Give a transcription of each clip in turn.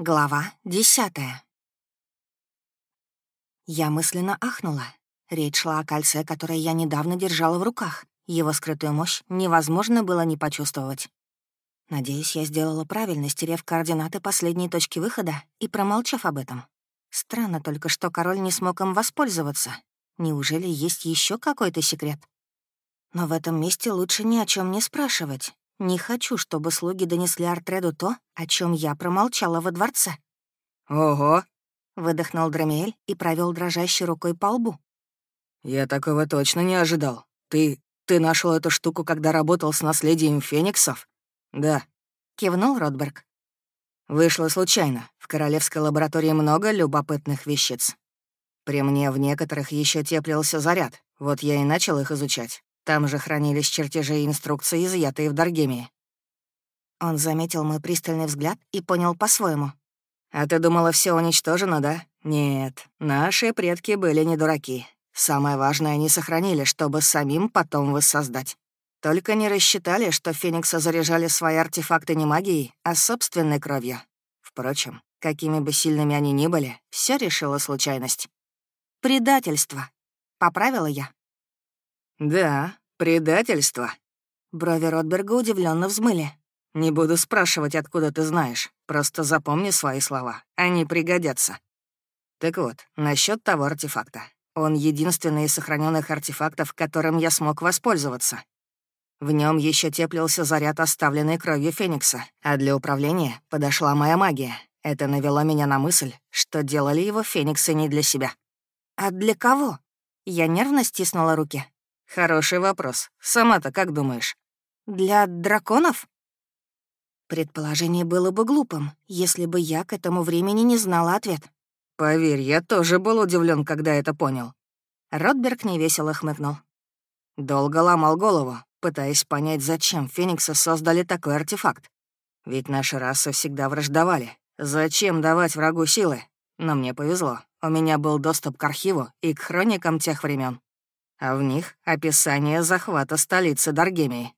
Глава десятая. Я мысленно ахнула. Речь шла о кольце, которое я недавно держала в руках. Его скрытую мощь невозможно было не почувствовать. Надеюсь, я сделала правильно, стерев координаты последней точки выхода и промолчав об этом. Странно только, что король не смог им воспользоваться. Неужели есть еще какой-то секрет? Но в этом месте лучше ни о чем не спрашивать. Не хочу, чтобы слуги донесли Артреду то, о чем я промолчала во дворце. «Ого!» — выдохнул Драмиэль и провел дрожащей рукой по лбу. «Я такого точно не ожидал. Ты... ты нашел эту штуку, когда работал с наследием фениксов?» «Да», — кивнул Ротберг. «Вышло случайно. В королевской лаборатории много любопытных вещиц. При мне в некоторых еще теплился заряд, вот я и начал их изучать. Там же хранились чертежи и инструкции, изъятые в Даргемии. Он заметил мой пристальный взгляд и понял по-своему. «А ты думала, все уничтожено, да? Нет, наши предки были не дураки. Самое важное они сохранили, чтобы самим потом воссоздать. Только не рассчитали, что Феникса заряжали свои артефакты не магией, а собственной кровью. Впрочем, какими бы сильными они ни были, все решила случайность. «Предательство», — поправила я. «Да, предательство». Брови Ротберга удивленно взмыли. «Не буду спрашивать, откуда ты знаешь. Просто запомни свои слова. Они пригодятся». Так вот, насчет того артефакта. Он единственный из сохраненных артефактов, которым я смог воспользоваться. В нем еще теплился заряд, оставленный кровью Феникса, а для управления подошла моя магия. Это навело меня на мысль, что делали его Фениксы не для себя. «А для кого?» Я нервно стиснула руки. Хороший вопрос. Сама-то как думаешь? Для драконов? Предположение было бы глупым, если бы я к этому времени не знала ответ. Поверь, я тоже был удивлен, когда это понял. Ротберг невесело хмыкнул. Долго ломал голову, пытаясь понять, зачем Фениксы создали такой артефакт. Ведь наши расы всегда враждовали. Зачем давать врагу силы? Но мне повезло. У меня был доступ к архиву и к хроникам тех времен а в них описание захвата столицы Даргемии.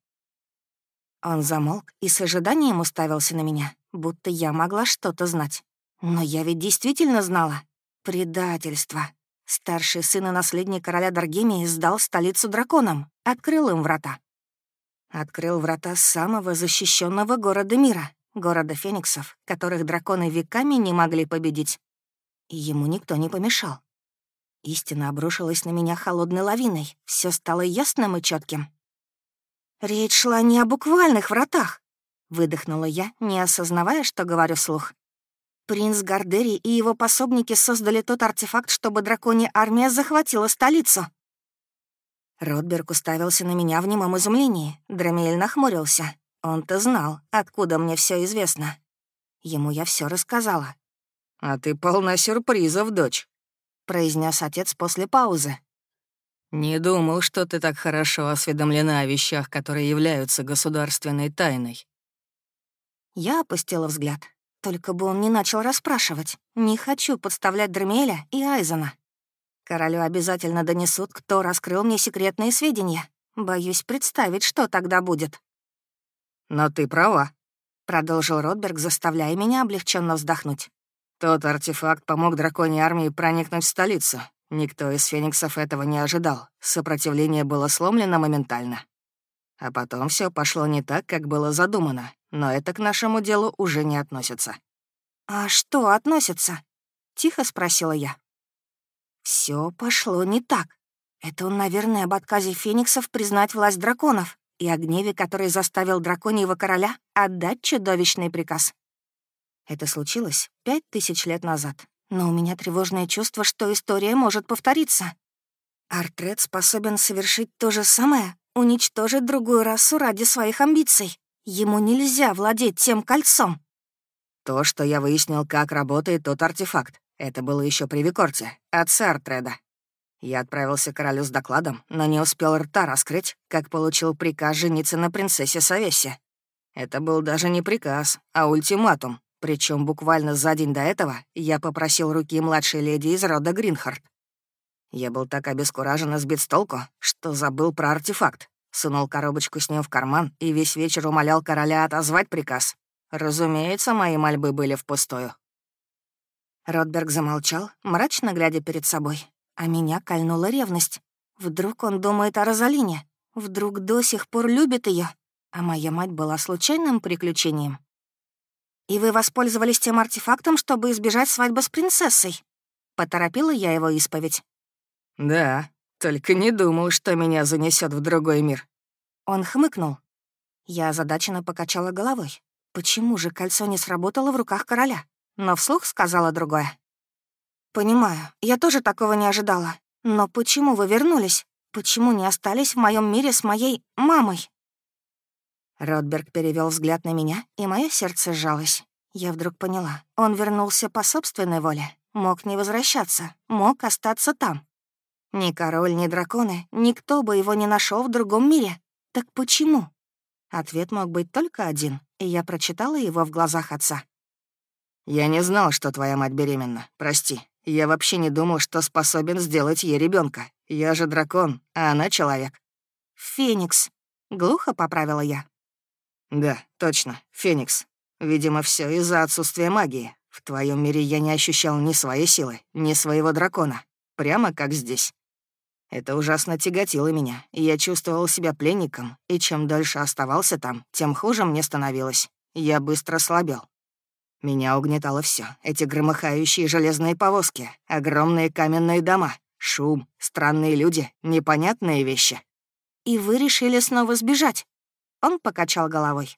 Он замолк и с ожиданием уставился на меня, будто я могла что-то знать. Но я ведь действительно знала. Предательство. Старший сын и наследник короля Даргемии сдал столицу драконам, открыл им врата. Открыл врата самого защищенного города мира, города фениксов, которых драконы веками не могли победить. И ему никто не помешал. Истина обрушилась на меня холодной лавиной. Все стало ясным и четким. «Речь шла не о буквальных вратах», — выдохнула я, не осознавая, что говорю вслух. Принц Гардери и его пособники создали тот артефакт, чтобы драконья армия захватила столицу. Ротберг уставился на меня в немом изумлении. Драмиэль нахмурился. Он-то знал, откуда мне все известно. Ему я все рассказала. «А ты полна сюрпризов, дочь», произнес отец после паузы. «Не думал, что ты так хорошо осведомлена о вещах, которые являются государственной тайной». Я опустила взгляд. Только бы он не начал расспрашивать. Не хочу подставлять Дремеля и Айзена. Королю обязательно донесут, кто раскрыл мне секретные сведения. Боюсь представить, что тогда будет. «Но ты права», — продолжил Ротберг, заставляя меня облегченно вздохнуть. Тот артефакт помог драконьей армии проникнуть в столицу. Никто из фениксов этого не ожидал. Сопротивление было сломлено моментально. А потом все пошло не так, как было задумано, но это к нашему делу уже не относится. «А что относится?» — тихо спросила я. Все пошло не так. Это он, наверное, об отказе фениксов признать власть драконов и о гневе, который заставил драконьего короля отдать чудовищный приказ. Это случилось пять тысяч лет назад, но у меня тревожное чувство, что история может повториться. Артред способен совершить то же самое, уничтожить другую расу ради своих амбиций. Ему нельзя владеть тем кольцом. То, что я выяснил, как работает тот артефакт, это было еще при Викорте, отце Артреда. Я отправился к королю с докладом, но не успел рта раскрыть, как получил приказ жениться на принцессе Савессе. Это был даже не приказ, а ультиматум, причем буквально за день до этого я попросил руки младшей леди из рода Гринхард. Я был так обескуражен и сбит с толку, что забыл про артефакт. Сунул коробочку с ним в карман и весь вечер умолял короля отозвать приказ. Разумеется, мои мольбы были впустую. Ротберг замолчал, мрачно глядя перед собой, а меня кольнула ревность. Вдруг он думает о Розалине? Вдруг до сих пор любит ее, а моя мать была случайным приключением? «И вы воспользовались тем артефактом, чтобы избежать свадьбы с принцессой?» Поторопила я его исповедь. «Да, только не думал, что меня занесет в другой мир». Он хмыкнул. Я озадаченно покачала головой. Почему же кольцо не сработало в руках короля? Но вслух сказала другое. «Понимаю, я тоже такого не ожидала. Но почему вы вернулись? Почему не остались в моем мире с моей мамой?» Ротберг перевел взгляд на меня, и мое сердце сжалось. Я вдруг поняла, он вернулся по собственной воле, мог не возвращаться, мог остаться там. Ни король, ни драконы, никто бы его не нашел в другом мире. Так почему? Ответ мог быть только один, и я прочитала его в глазах отца. «Я не знал, что твоя мать беременна. Прости. Я вообще не думал, что способен сделать ей ребенка. Я же дракон, а она человек». «Феникс», — глухо поправила я. «Да, точно, Феникс. Видимо, все из-за отсутствия магии. В твоем мире я не ощущал ни своей силы, ни своего дракона. Прямо как здесь. Это ужасно тяготило меня, и я чувствовал себя пленником, и чем дольше оставался там, тем хуже мне становилось. Я быстро слабел. Меня угнетало все: Эти громыхающие железные повозки, огромные каменные дома, шум, странные люди, непонятные вещи. «И вы решили снова сбежать?» Он покачал головой.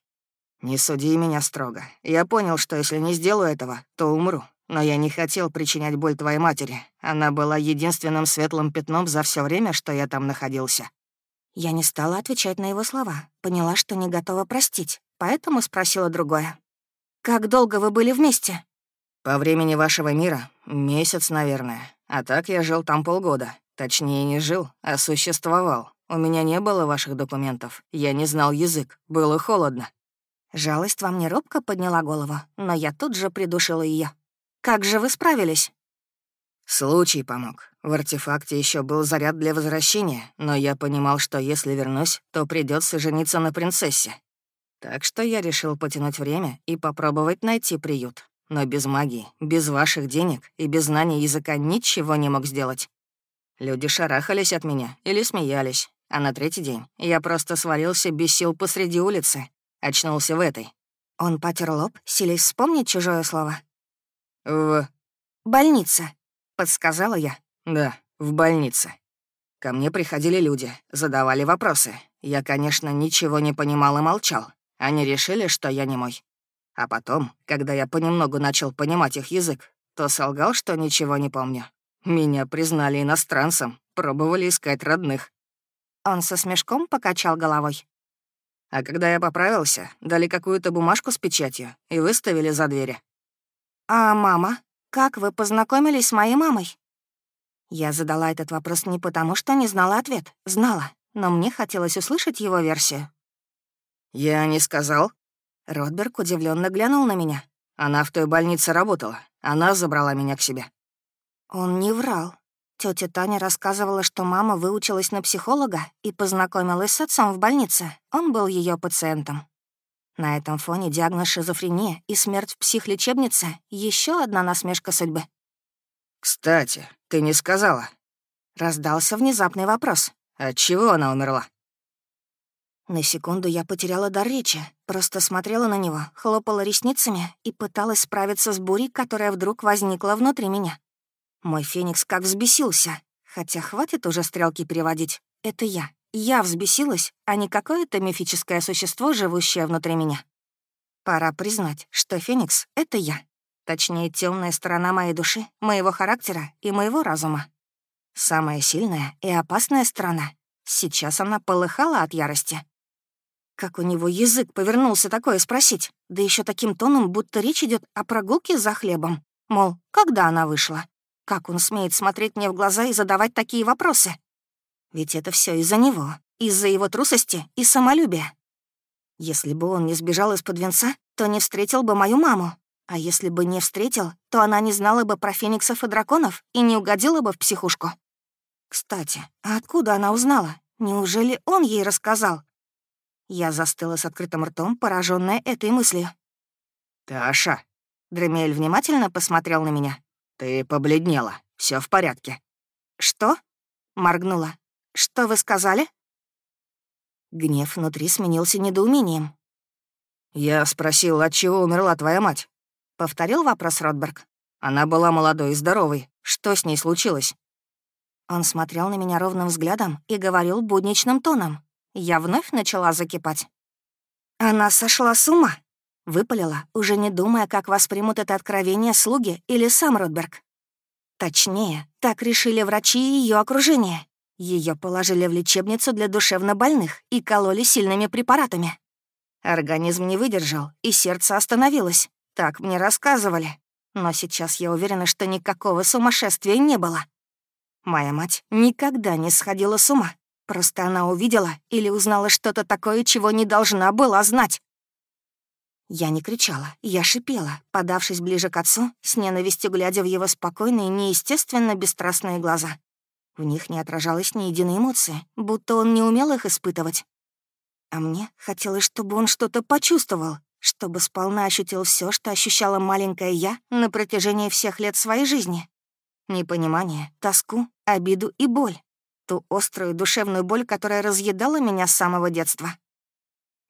«Не суди меня строго. Я понял, что если не сделаю этого, то умру. Но я не хотел причинять боль твоей матери. Она была единственным светлым пятном за все время, что я там находился». Я не стала отвечать на его слова. Поняла, что не готова простить, поэтому спросила другое. «Как долго вы были вместе?» «По времени вашего мира — месяц, наверное. А так я жил там полгода. Точнее, не жил, а существовал. У меня не было ваших документов. Я не знал язык. Было холодно». Жалость во мне робко подняла голову, но я тут же придушила ее. «Как же вы справились?» Случай помог. В артефакте еще был заряд для возвращения, но я понимал, что если вернусь, то придется жениться на принцессе. Так что я решил потянуть время и попробовать найти приют. Но без магии, без ваших денег и без знания языка ничего не мог сделать. Люди шарахались от меня или смеялись, а на третий день я просто свалился без сил посреди улицы. Очнулся в этой. Он потер лоб, силясь вспомнить чужое слово. «В...» «Больница», — подсказала я. «Да, в больнице. Ко мне приходили люди, задавали вопросы. Я, конечно, ничего не понимал и молчал. Они решили, что я не мой. А потом, когда я понемногу начал понимать их язык, то солгал, что ничего не помню. Меня признали иностранцем, пробовали искать родных. Он со смешком покачал головой. А когда я поправился, дали какую-то бумажку с печатью и выставили за двери. «А мама? Как вы познакомились с моей мамой?» Я задала этот вопрос не потому, что не знала ответ. Знала, но мне хотелось услышать его версию. «Я не сказал». Ротберг удивленно глянул на меня. «Она в той больнице работала. Она забрала меня к себе». Он не врал. Тетя Таня рассказывала, что мама выучилась на психолога и познакомилась с отцом в больнице. Он был ее пациентом. На этом фоне диагноз шизофрения и смерть в психлечебнице — еще одна насмешка судьбы. «Кстати, ты не сказала?» Раздался внезапный вопрос. «От чего она умерла?» На секунду я потеряла дар речи, просто смотрела на него, хлопала ресницами и пыталась справиться с бурей, которая вдруг возникла внутри меня. Мой феникс как взбесился. Хотя хватит уже стрелки переводить. Это я. Я взбесилась, а не какое-то мифическое существо, живущее внутри меня. Пора признать, что феникс — это я. Точнее, темная сторона моей души, моего характера и моего разума. Самая сильная и опасная сторона. Сейчас она полыхала от ярости. Как у него язык повернулся такое спросить, да еще таким тоном, будто речь идет о прогулке за хлебом. Мол, когда она вышла? Как он смеет смотреть мне в глаза и задавать такие вопросы? Ведь это все из-за него, из-за его трусости и самолюбия. Если бы он не сбежал из-под венца, то не встретил бы мою маму. А если бы не встретил, то она не знала бы про фениксов и драконов и не угодила бы в психушку. Кстати, а откуда она узнала? Неужели он ей рассказал? Я застыла с открытым ртом, пораженная этой мыслью. «Таша!» Дремель внимательно посмотрел на меня. «Ты побледнела. Все в порядке». «Что?» — моргнула. «Что вы сказали?» Гнев внутри сменился недоумением. «Я спросил, от чего умерла твоя мать?» — повторил вопрос Ротберг. «Она была молодой и здоровой. Что с ней случилось?» Он смотрел на меня ровным взглядом и говорил будничным тоном. Я вновь начала закипать. «Она сошла с ума!» — выпалила, уже не думая, как воспримут это откровение слуги или сам Ротберг. Точнее, так решили врачи и ее окружение. Ее положили в лечебницу для душевнобольных и кололи сильными препаратами. Организм не выдержал, и сердце остановилось. Так мне рассказывали. Но сейчас я уверена, что никакого сумасшествия не было. Моя мать никогда не сходила с ума. Просто она увидела или узнала что-то такое, чего не должна была знать. Я не кричала, я шипела, подавшись ближе к отцу, с ненавистью глядя в его спокойные, неестественно бесстрастные глаза. В них не отражалось ни единой эмоции, будто он не умел их испытывать. А мне хотелось, чтобы он что-то почувствовал, чтобы сполна ощутил все, что ощущала маленькая я на протяжении всех лет своей жизни. Непонимание, тоску, обиду и боль. Ту острую душевную боль, которая разъедала меня с самого детства.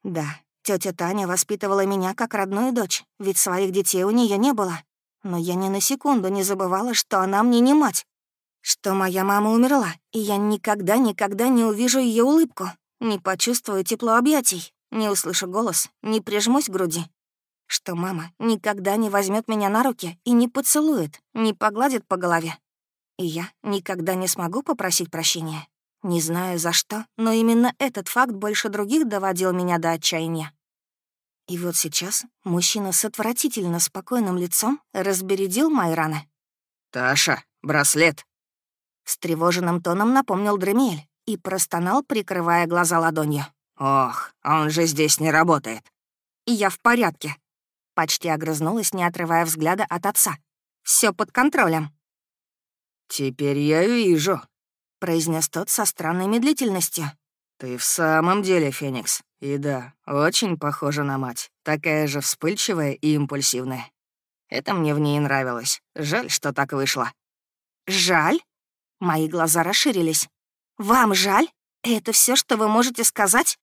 Да, тетя Таня воспитывала меня как родную дочь, ведь своих детей у нее не было. Но я ни на секунду не забывала, что она мне не мать. Что моя мама умерла, и я никогда-никогда не увижу ее улыбку, не почувствую тепло объятий, не услышу голос, не прижмусь к груди. Что мама никогда не возьмет меня на руки и не поцелует, не погладит по голове. И я никогда не смогу попросить прощения. Не знаю за что, но именно этот факт больше других доводил меня до отчаяния. И вот сейчас мужчина с отвратительно спокойным лицом разбередил мои раны. «Таша, браслет!» Встревоженным тоном напомнил Дремель и простонал, прикрывая глаза ладонью. «Ох, он же здесь не работает». И «Я в порядке», — почти огрызнулась, не отрывая взгляда от отца. Все под контролем». «Теперь я вижу», — произнес тот со странной медлительностью. «Ты в самом деле Феникс. И да, очень похожа на мать. Такая же вспыльчивая и импульсивная. Это мне в ней нравилось. Жаль, что так вышло». «Жаль?» Мои глаза расширились. «Вам жаль? Это все, что вы можете сказать?»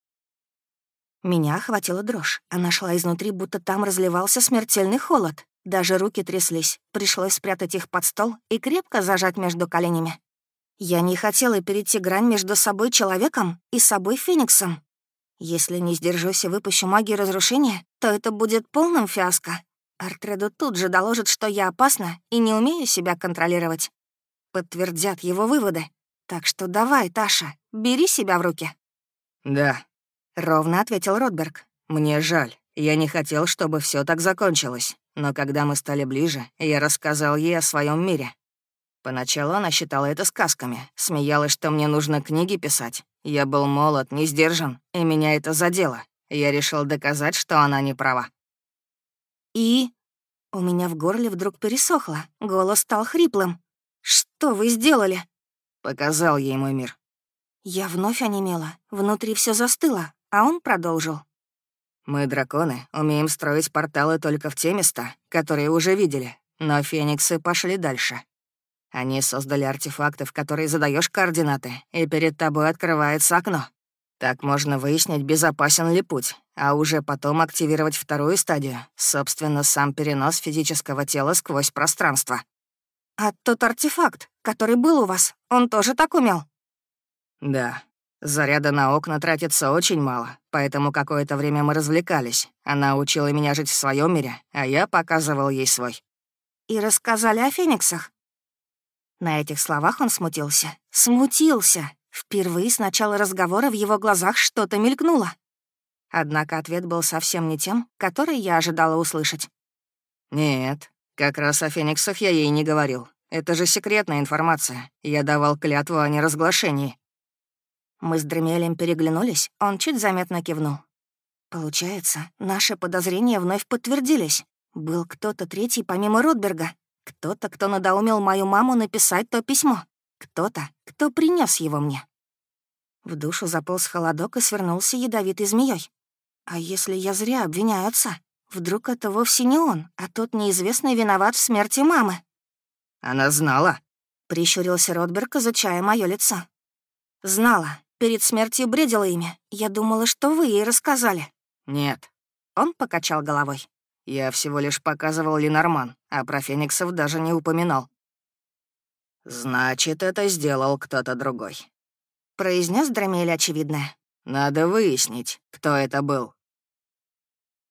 Меня охватила дрожь. Она шла изнутри, будто там разливался смертельный холод. Даже руки тряслись. Пришлось спрятать их под стол и крепко зажать между коленями. Я не хотела перейти грань между собой человеком и собой Фениксом. Если не сдержусь и выпущу магию разрушения, то это будет полным фиаско. Артреду тут же доложит, что я опасна и не умею себя контролировать подтвердят его выводы. Так что давай, Таша, бери себя в руки». «Да», — ровно ответил Ротберг. «Мне жаль. Я не хотел, чтобы все так закончилось. Но когда мы стали ближе, я рассказал ей о своем мире. Поначалу она считала это сказками, смеялась, что мне нужно книги писать. Я был молод, не сдержан, и меня это задело. Я решил доказать, что она не права. «И?» У меня в горле вдруг пересохло, голос стал хриплым. «Что вы сделали?» Показал ей мой мир. Я вновь онемела, внутри все застыло, а он продолжил. «Мы, драконы, умеем строить порталы только в те места, которые уже видели, но фениксы пошли дальше. Они создали артефакты, в которые задаешь координаты, и перед тобой открывается окно. Так можно выяснить, безопасен ли путь, а уже потом активировать вторую стадию, собственно, сам перенос физического тела сквозь пространство. «А тот артефакт, который был у вас, он тоже так умел?» «Да. Заряда на окна тратится очень мало, поэтому какое-то время мы развлекались. Она учила меня жить в своем мире, а я показывал ей свой». «И рассказали о фениксах?» На этих словах он смутился. Смутился! Впервые с начала разговора в его глазах что-то мелькнуло. Однако ответ был совсем не тем, который я ожидала услышать. «Нет, как раз о Фениксах я ей не говорил. Это же секретная информация. Я давал клятву о неразглашении». Мы с Дремелем переглянулись, он чуть заметно кивнул. Получается, наши подозрения вновь подтвердились. Был кто-то третий помимо Ротберга. Кто-то, кто надоумил мою маму написать то письмо. Кто-то, кто принес его мне. В душу заполз холодок и свернулся ядовитой змеей. А если я зря обвиняю отца? Вдруг это вовсе не он, а тот неизвестный виноват в смерти мамы? Она знала?» — прищурился Ротберг, изучая мое лицо. «Знала. Перед смертью бредила ими. Я думала, что вы ей рассказали». «Нет». Он покачал головой. «Я всего лишь показывал Ленорман, а про фениксов даже не упоминал». «Значит, это сделал кто-то другой», — произнес Драмель очевидное. «Надо выяснить, кто это был».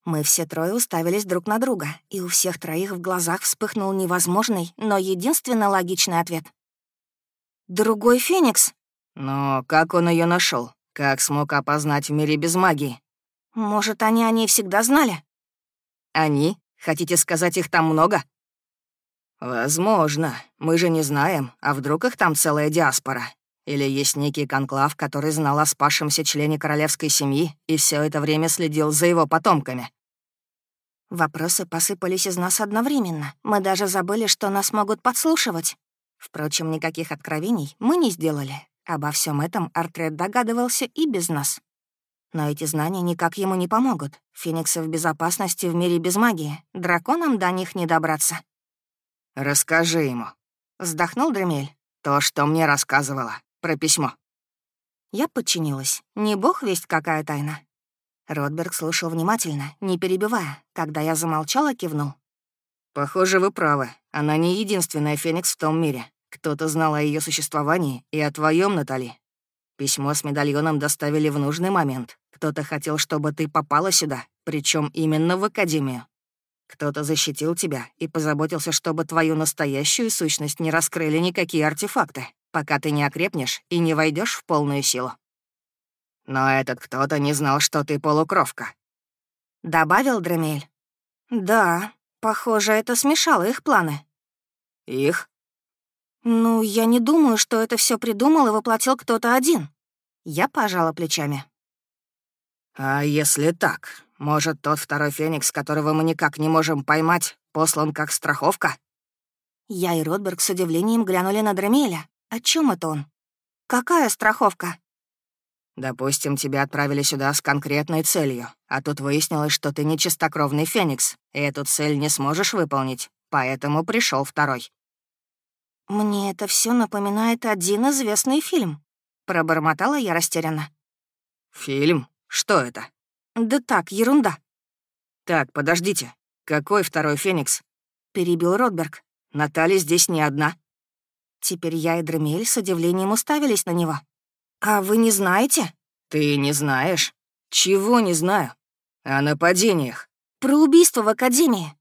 Мы все трое уставились друг на друга, и у всех троих в глазах вспыхнул невозможный, но единственно логичный ответ. «Другой Феникс?» «Но как он ее нашел? Как смог опознать в мире без магии?» «Может, они о ней всегда знали?» «Они? Хотите сказать, их там много?» «Возможно. Мы же не знаем, а вдруг их там целая диаспора. Или есть некий конклав, который знал о спасшемся члене королевской семьи и все это время следил за его потомками. Вопросы посыпались из нас одновременно. Мы даже забыли, что нас могут подслушивать. Впрочем, никаких откровений мы не сделали. Обо всем этом Артред догадывался и без нас. Но эти знания никак ему не помогут. Фениксы в безопасности в мире без магии. Драконам до них не добраться. «Расскажи ему», — вздохнул Дремель. «То, что мне рассказывала, про письмо». Я подчинилась. Не бог весть, какая тайна. Ротберг слушал внимательно, не перебивая. Когда я замолчала, кивнул. «Похоже, вы правы. Она не единственная Феникс в том мире. Кто-то знал о ее существовании и о твоем, Натали. Письмо с медальоном доставили в нужный момент. Кто-то хотел, чтобы ты попала сюда, причем именно в Академию. Кто-то защитил тебя и позаботился, чтобы твою настоящую сущность не раскрыли никакие артефакты, пока ты не окрепнешь и не войдешь в полную силу. Но этот кто-то не знал, что ты полукровка. Добавил Дремель. Да, похоже, это смешало их планы. Их? Ну, я не думаю, что это все придумал и воплотил кто-то один. Я пожала плечами. А если так, может, тот второй феникс, которого мы никак не можем поймать, послан как страховка? Я и Ротберг с удивлением глянули на Дремеля. О чем это он? Какая страховка? Допустим, тебя отправили сюда с конкретной целью, а тут выяснилось, что ты не чистокровный феникс, и эту цель не сможешь выполнить, поэтому пришел второй. «Мне это все напоминает один известный фильм», — пробормотала я растерянно. «Фильм? Что это?» «Да так, ерунда». «Так, подождите. Какой второй феникс?» — перебил Ротберг. «Наталья здесь не одна». Теперь я и Дремель с удивлением уставились на него. «А вы не знаете?» «Ты не знаешь?» «Чего не знаю?» «О нападениях». «Про убийство в Академии».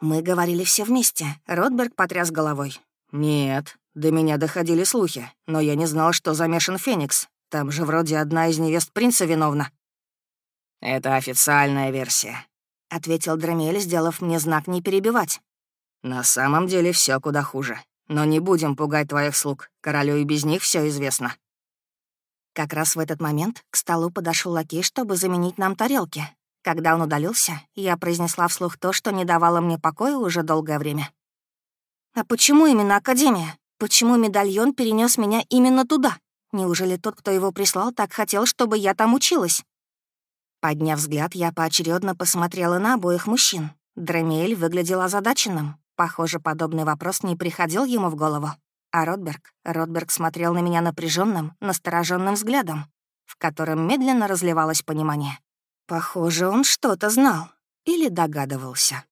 Мы говорили все вместе. Ротберг потряс головой. «Нет, до меня доходили слухи, но я не знал, что замешан Феникс. Там же вроде одна из невест принца виновна». «Это официальная версия», — ответил Драмель, сделав мне знак не перебивать. «На самом деле все куда хуже. Но не будем пугать твоих слуг. Королю и без них все известно». Как раз в этот момент к столу подошел лакей, чтобы заменить нам тарелки. Когда он удалился, я произнесла вслух то, что не давало мне покоя уже долгое время. «А почему именно Академия? Почему медальон перенес меня именно туда? Неужели тот, кто его прислал, так хотел, чтобы я там училась?» Подняв взгляд, я поочередно посмотрела на обоих мужчин. Драмиэль выглядел озадаченным. Похоже, подобный вопрос не приходил ему в голову. А Ротберг? Ротберг смотрел на меня напряженным, настороженным взглядом, в котором медленно разливалось понимание. Похоже, он что-то знал или догадывался.